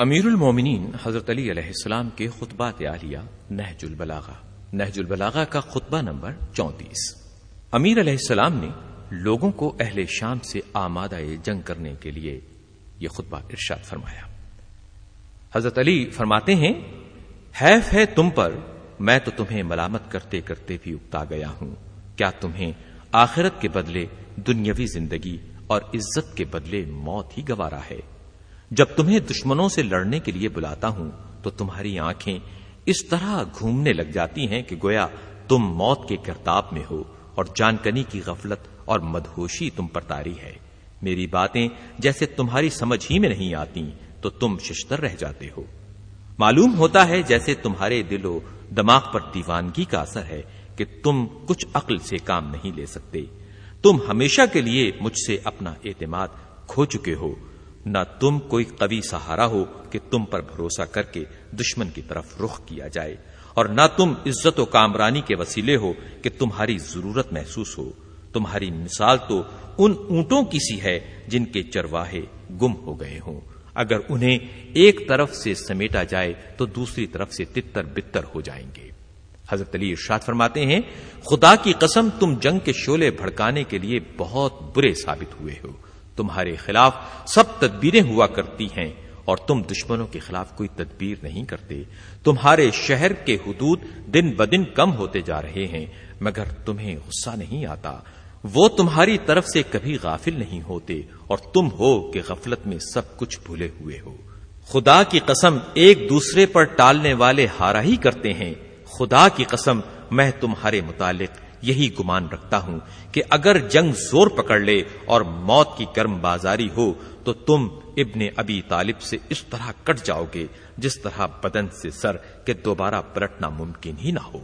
امیر المومنین حضرت علی علیہ السلام کے خطبات عالیہ نہج البلاغہ۔ نہج البلاغہ کا خطبہ نمبر چونتیس۔ امیر علیہ السلام نے لوگوں کو اہل شام سے آمادہ جنگ کرنے کے لیے یہ خطبہ ارشاد فرمایا۔ حضرت علی فرماتے ہیں، حیف ہے تم پر، میں تو تمہیں ملامت کرتے کرتے بھی اکتا گیا ہوں۔ کیا تمہیں آخرت کے بدلے دنیاوی زندگی اور عزت کے بدلے موت ہی گوارا ہے؟ جب تمہیں دشمنوں سے لڑنے کے لیے بلاتا ہوں، تو تمہاری آنکھیں اس طرح گھومنے لگ جاتی ہیں کہ گویا تم موت کے کرتاب میں ہو اور جانکنی کی غفلت اور مدہوشی تم پر تاری ہے۔ میری باتیں جیسے تمہاری سمجھ ہی میں نہیں آتی تو تم ششتر رہ جاتے ہو۔ معلوم ہوتا ہے جیسے تمہارے دل و دماغ پر دیوانگی کا اثر ہے کہ تم کچھ عقل سے کام نہیں لے سکتے۔ تم ہمیشہ کے لیے مجھ سے اپنا اعتماد کھو چکے ہو۔ نہ تم کوئی قوی سہارا ہو کہ تم پر بھروسہ کر کے دشمن کی طرف رخ کیا جائے، اور نہ تم عزت و کامرانی کے وسیلے ہو کہ تمہاری ضرورت محسوس ہو۔ تمہاری مثال تو ان اونٹوں کی سی ہے جن کے چرواہے گم ہو گئے ہوں۔ اگر انہیں ایک طرف سے سمیٹا جائے تو دوسری طرف سے تتر بتر ہو جائیں گے۔ حضرت علی ارشاد فرماتے ہیں، خدا کی قسم تم جنگ کے شولے بھڑکانے کے لیے بہت برے ثابت ہوئے ہو۔ تمہارے خلاف سب تدبیریں ہوا کرتی ہیں اور تم دشمنوں کے خلاف کوئی تدبیر نہیں کرتے۔ تمہارے شہر کے حدود دن بدن کم ہوتے جا رہے ہیں، مگر تمہیں غصہ نہیں آتا۔ وہ تمہاری طرف سے کبھی غافل نہیں ہوتے اور تم ہو کہ غفلت میں سب کچھ بھولے ہوئے ہو۔ خدا کی قسم ایک دوسرے پر ٹالنے والے ہارا ہی کرتے ہیں۔ خدا کی قسم میں تمہارے متعلق یہی گمان رکھتا ہوں کہ اگر جنگ زور پکڑ لے اور موت کی گرم بازاری ہو، تو تم ابن ابی طالب سے اس طرح کٹ جاؤ گے، جس طرح بدن سے سر کے دوبارہ پلٹنا ممکن ہی نہ ہو۔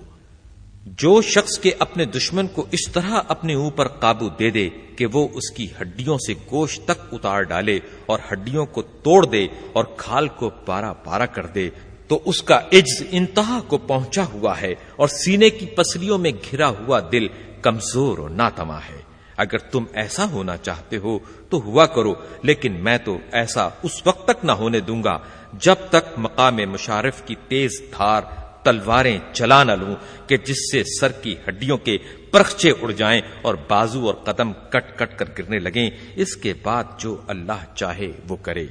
جو شخص کے اپنے دشمن کو اس طرح اپنے اوپر قابو دے دے کہ وہ اس کی ہڈیوں سے گوشت تک اتار ڈالے اور ہڈیوں کو توڑ دے اور کھال کو پارا پارا کر دے تو اس کا عجز انتہا کو پہنچا ہوا ہے اور سینے کی پسلیوں میں گھرا ہوا دل کمزور اور ناتما ہے۔ اگر تم ایسا ہونا چاہتے ہو تو ہوا کرو، لیکن میں تو ایسا اس وقت تک نہ ہونے دوں گا جب تک مقام مشارف کی تیز دھار تلواریں چلا نہ لوں کہ جس سے سر کی ہڈیوں کے پرخچے اڑ جائیں اور بازو اور قدم کٹ کٹ کر گرنے لگیں۔ اس کے بعد جو اللہ چاہے وہ کرے۔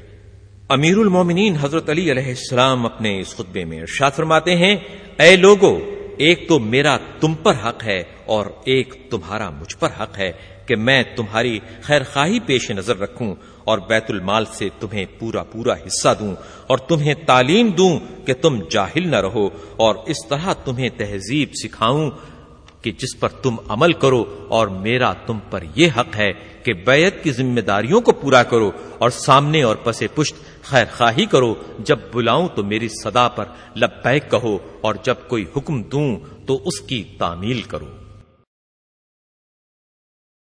امیر المومنین حضرت علی علیہ السلام اپنے اس خطبے میں ارشاد فرماتے ہیں، اے لوگو، ایک تو میرا تم پر حق ہے اور ایک تمہارا مجھ پر حق ہے کہ میں تمہاری خیر خواہی پیش نظر رکھوں اور بیت المال سے تمہیں پورا پورا حصہ دوں اور تمہیں تعلیم دوں کہ تم جاہل نہ رہو اور اس طرح تمہیں تہذیب سکھاؤں کہ جس پر تم عمل کرو اور میرا تم پر یہ حق ہے کہ بیعت کی ذمہ داریوں کو پورا کرو اور سامنے اور پسے پشت خیر خواہی کرو، جب بلاؤں تو میری صدا پر لبیک کہو اور جب کوئی حکم دوں تو اس کی تعمیل کرو۔